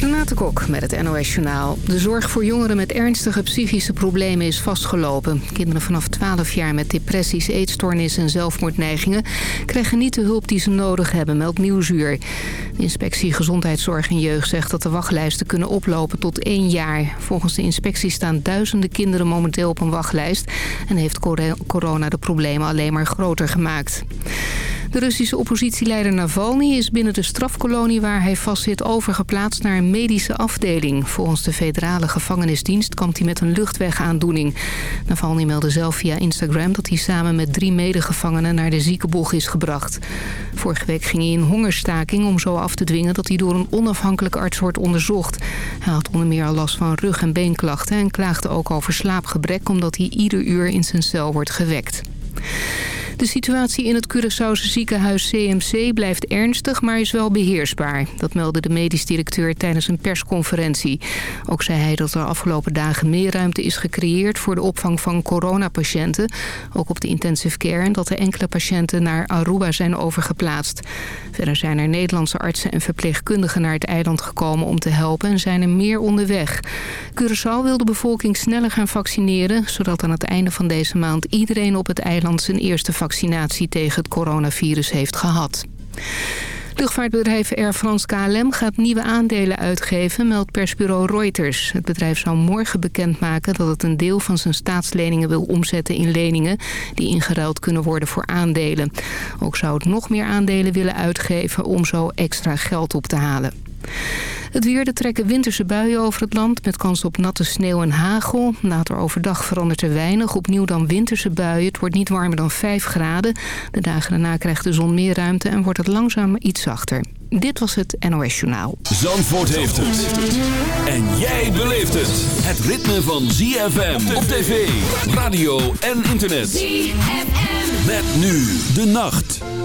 Renate Kok met het NOS Journaal. De zorg voor jongeren met ernstige psychische problemen is vastgelopen. Kinderen vanaf 12 jaar met depressies, eetstoornissen en zelfmoordneigingen... krijgen niet de hulp die ze nodig hebben, meldt Nieuwsuur. De inspectie Gezondheidszorg en Jeugd zegt dat de wachtlijsten kunnen oplopen tot één jaar. Volgens de inspectie staan duizenden kinderen momenteel op een wachtlijst... en heeft corona de problemen alleen maar groter gemaakt. De Russische oppositieleider Navalny is binnen de strafkolonie waar hij vastzit overgeplaatst naar een medische afdeling. Volgens de federale gevangenisdienst kampt hij met een luchtwegaandoening. Navalny meldde zelf via Instagram dat hij samen met drie medegevangenen naar de ziekenboeg is gebracht. Vorige week ging hij in hongerstaking om zo af te dwingen dat hij door een onafhankelijke arts wordt onderzocht. Hij had onder meer al last van rug- en beenklachten en klaagde ook over slaapgebrek omdat hij ieder uur in zijn cel wordt gewekt. De situatie in het Curaçaose ziekenhuis CMC blijft ernstig, maar is wel beheersbaar. Dat meldde de medisch directeur tijdens een persconferentie. Ook zei hij dat er afgelopen dagen meer ruimte is gecreëerd voor de opvang van coronapatiënten. Ook op de intensive care en dat er enkele patiënten naar Aruba zijn overgeplaatst. Verder zijn er Nederlandse artsen en verpleegkundigen naar het eiland gekomen om te helpen en zijn er meer onderweg. Curaçao wil de bevolking sneller gaan vaccineren, zodat aan het einde van deze maand iedereen op het eiland zijn eerste vaccinatie vaccinatie tegen het coronavirus heeft gehad. Luchtvaartbedrijf Air France KLM gaat nieuwe aandelen uitgeven, meldt persbureau Reuters. Het bedrijf zou morgen bekendmaken dat het een deel van zijn staatsleningen wil omzetten in leningen... die ingeruild kunnen worden voor aandelen. Ook zou het nog meer aandelen willen uitgeven om zo extra geld op te halen. Het weer, er trekken winterse buien over het land... met kans op natte sneeuw en hagel. Later overdag verandert er weinig. Opnieuw dan winterse buien. Het wordt niet warmer dan 5 graden. De dagen daarna krijgt de zon meer ruimte... en wordt het langzaam iets zachter. Dit was het NOS Journaal. Zandvoort heeft het. En jij beleeft het. Het ritme van ZFM op tv, radio en internet. ZFM. Met nu de nacht.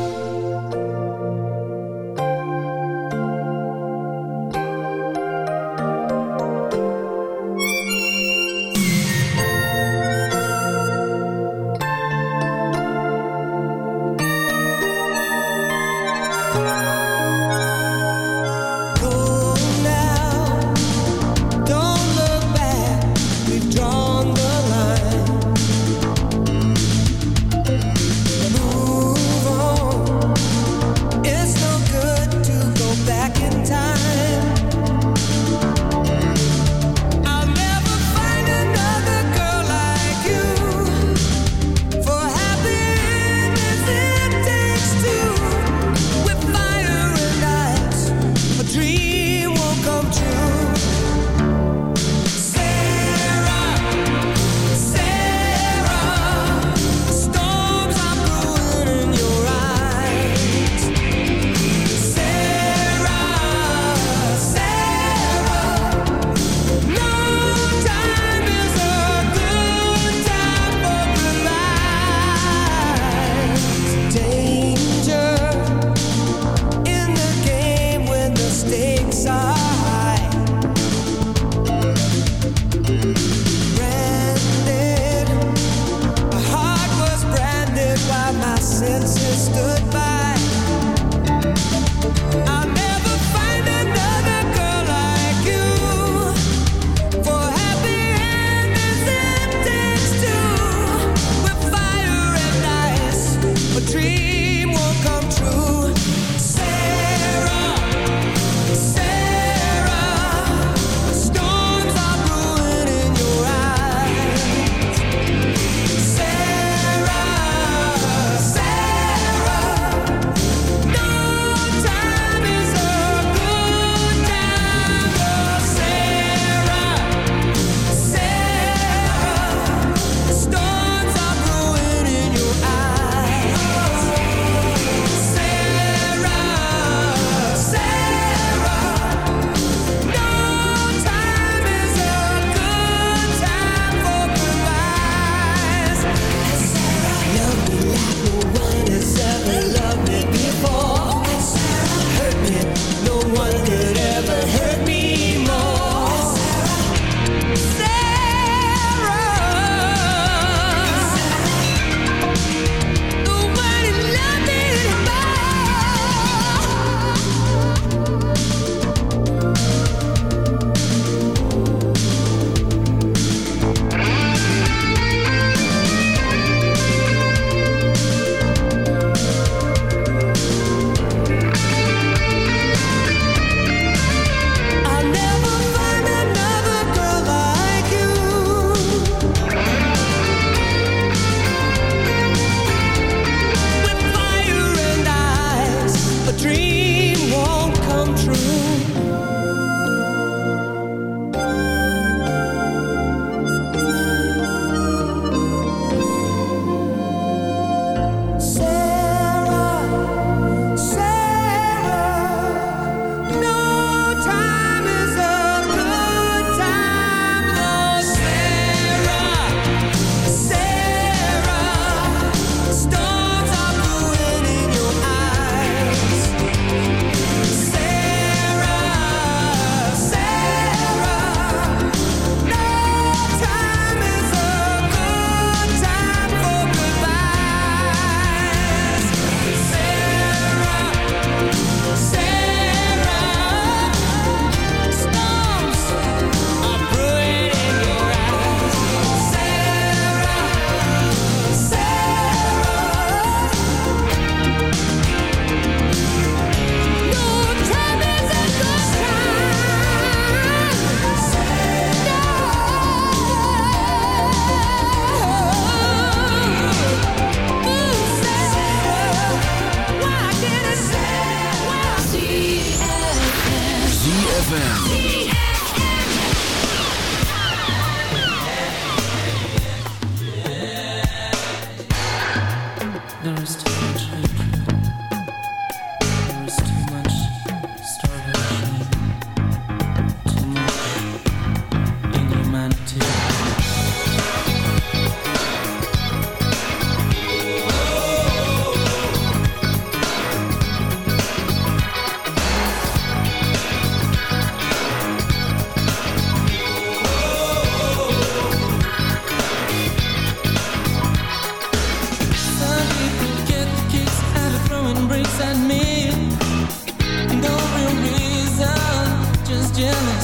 question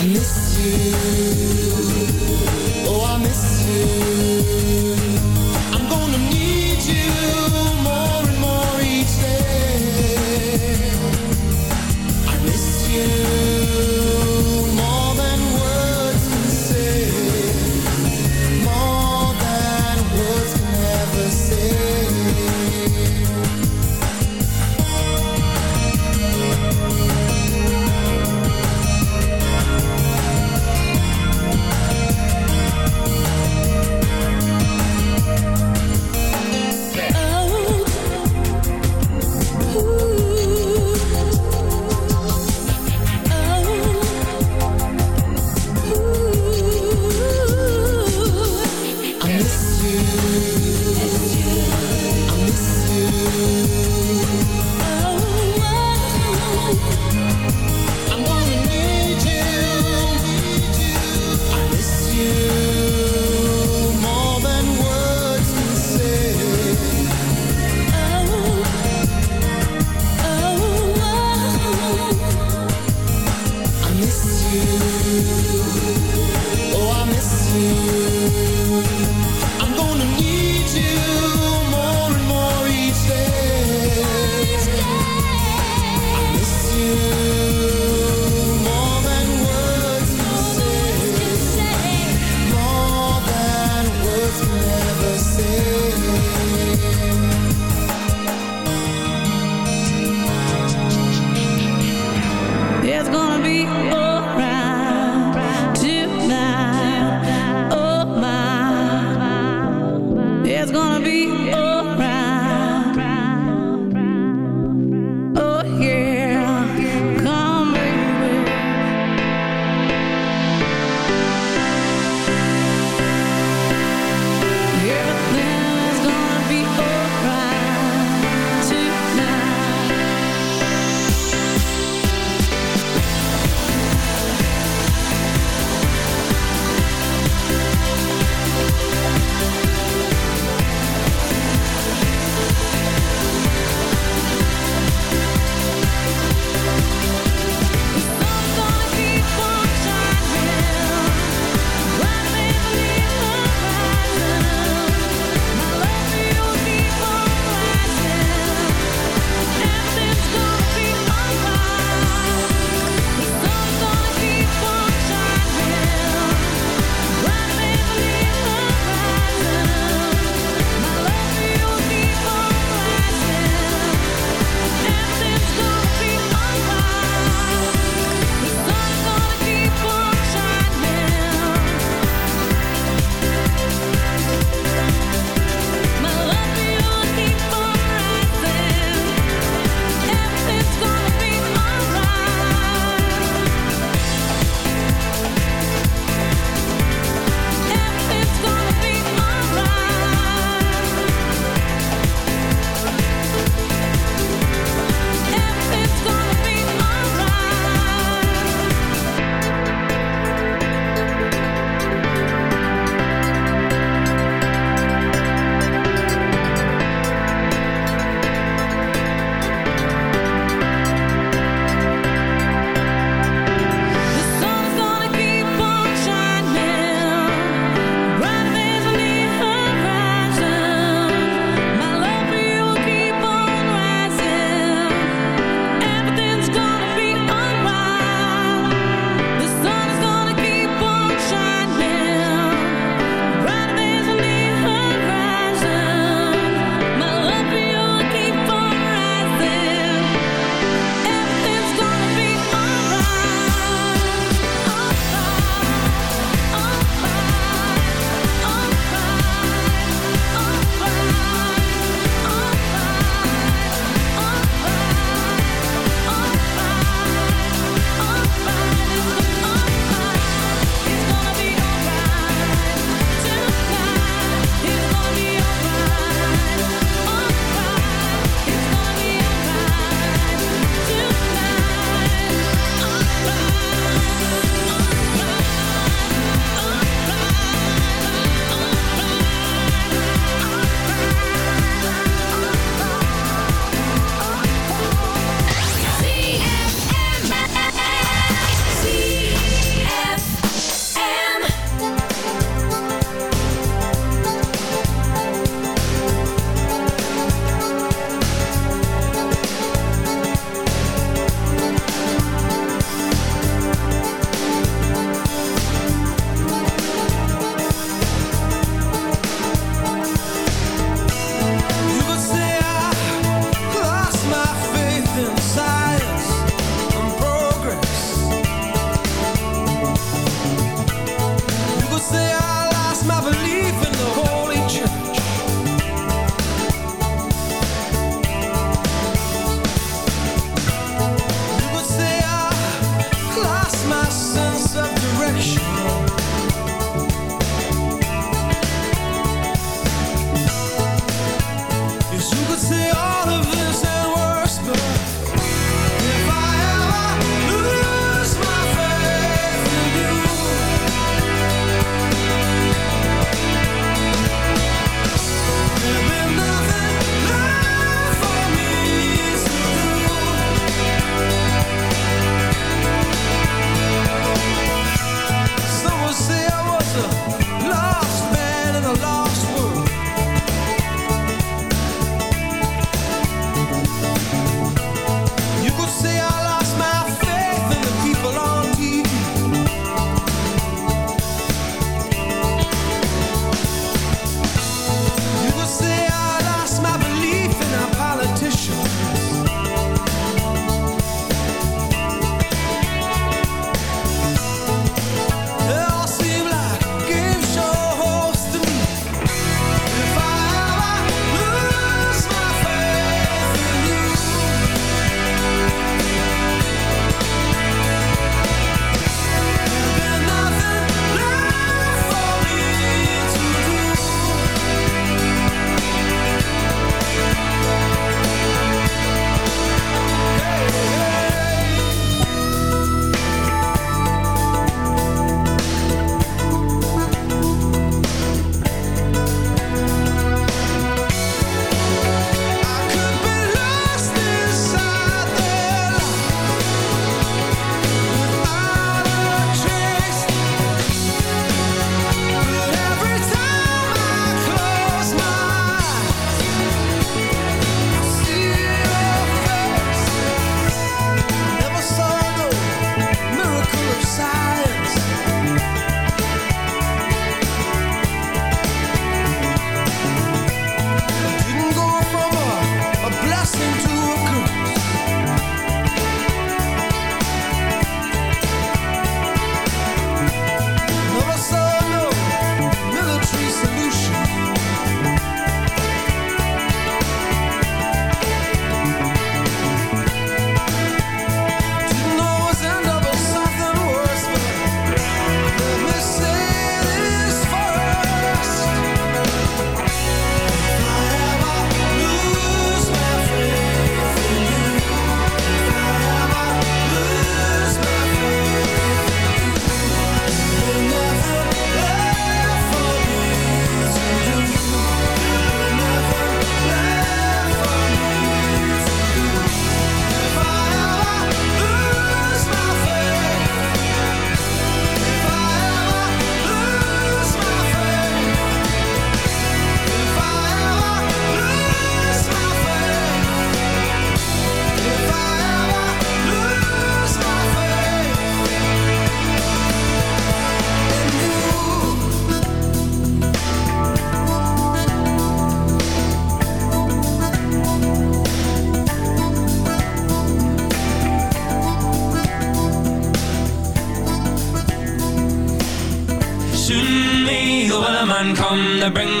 I miss you. Oh, I miss you. I'm gonna need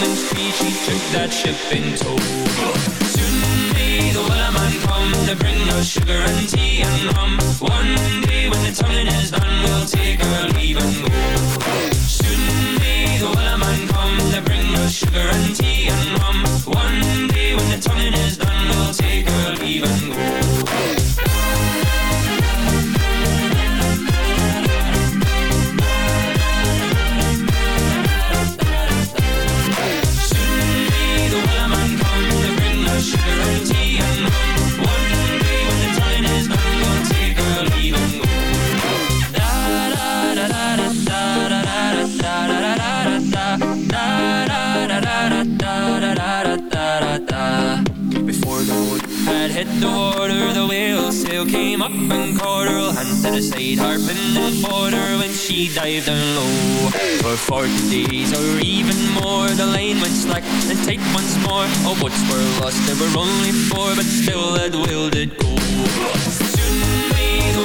to the. She took that ship in tow. Soon may the wellerman come to bring us sugar and tea and rum. One day when the tonguing is done, we'll take our leave and go. Soon may the wellerman come to bring us sugar and tea and rum. One day when the tonguing is done, we'll take our leave and go. Hit the water, the whale sail came up and caught her. Hand to the side, harping fought her when she dived down low. For forty days or even more, the line went slack and tight once more. All boats were lost, there were only four, but still that whale did go. Soon may the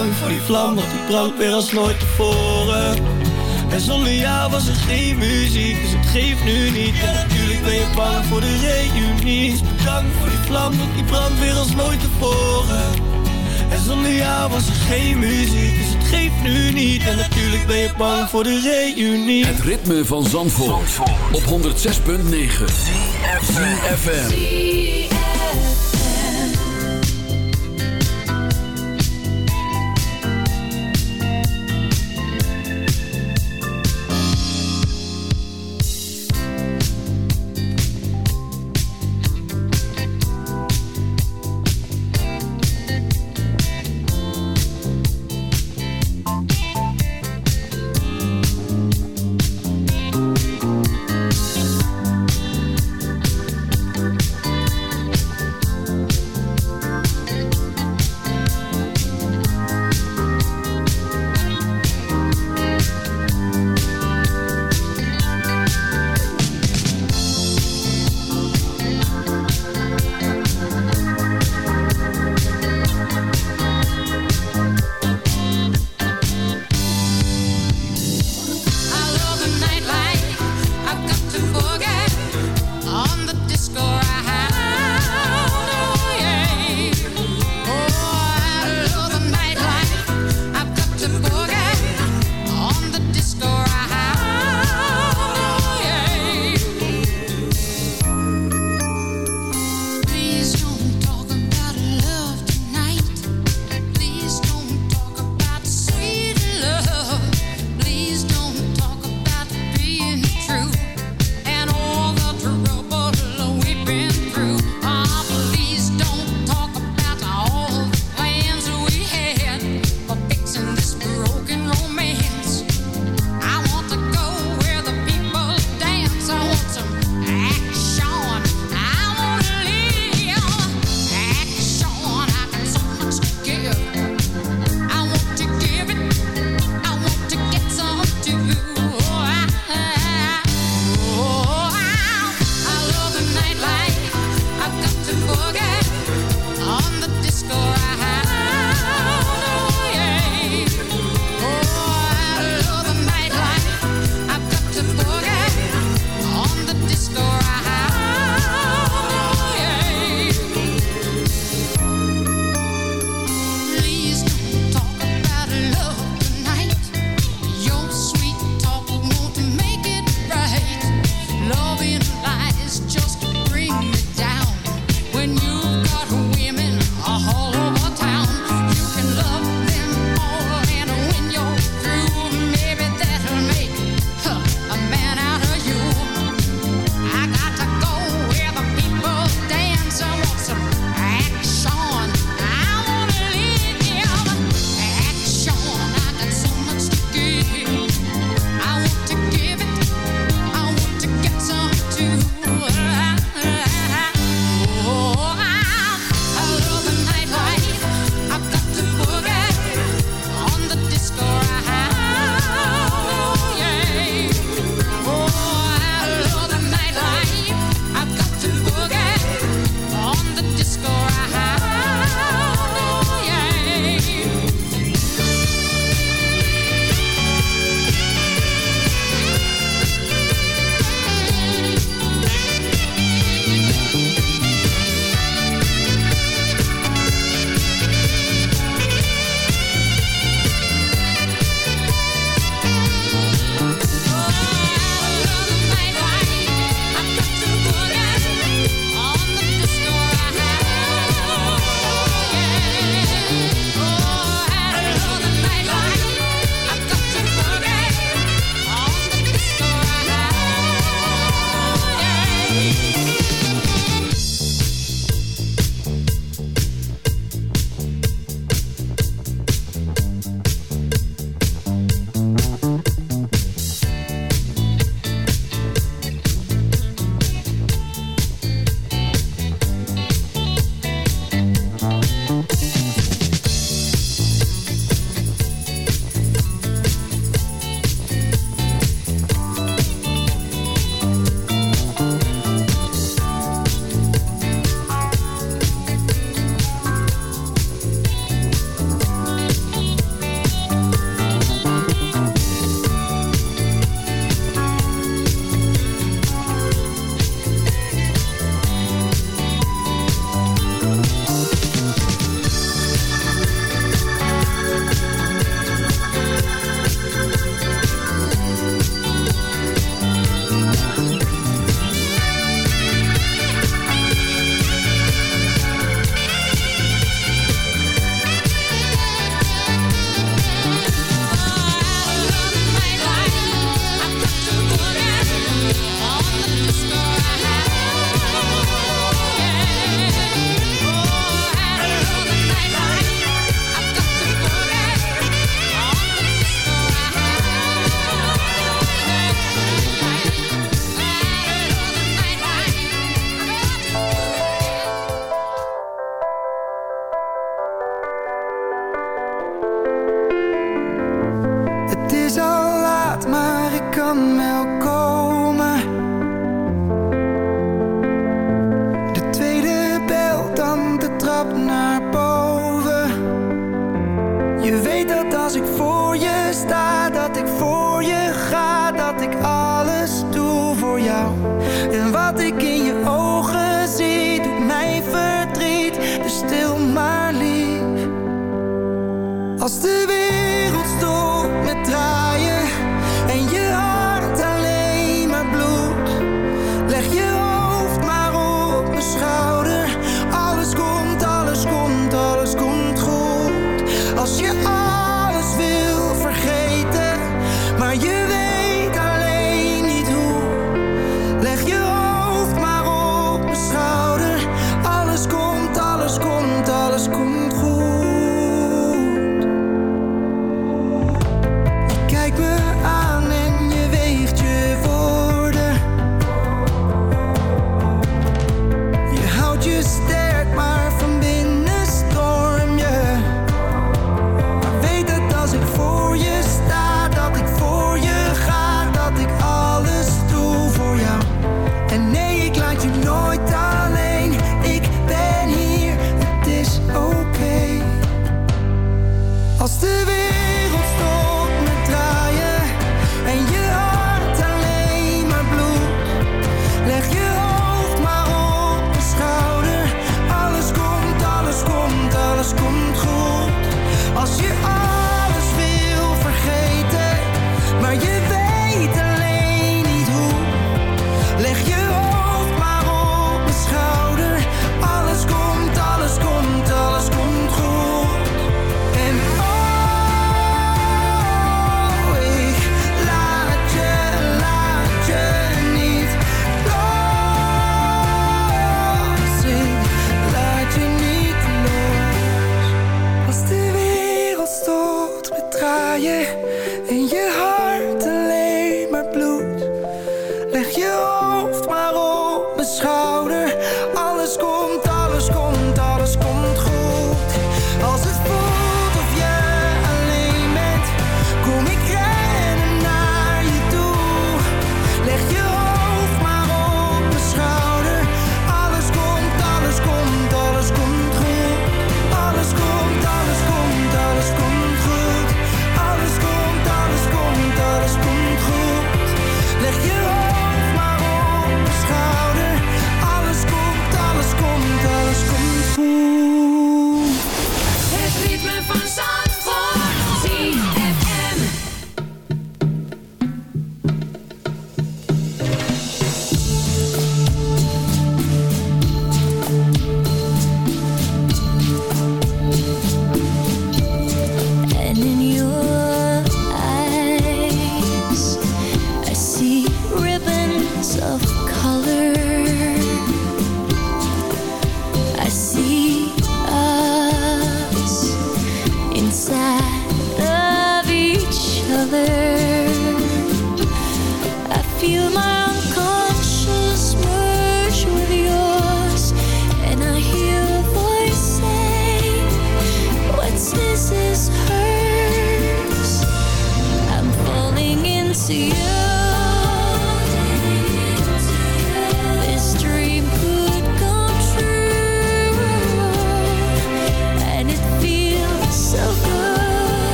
Bedankt voor die vlam, want die brandt weer als nooit tevoren. En zonder jou was er geen muziek, dus het geeft nu niet. En natuurlijk ben je bang voor de reunie. Bedankt voor die vlam, want die brandt weer als nooit tevoren. En zonder jou was er geen muziek, dus het geeft nu niet. En natuurlijk ben je bang voor de reunie. Het ritme van Zandvoort, op 106.9 FM.